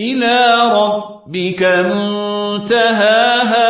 إلى ربك منتهاها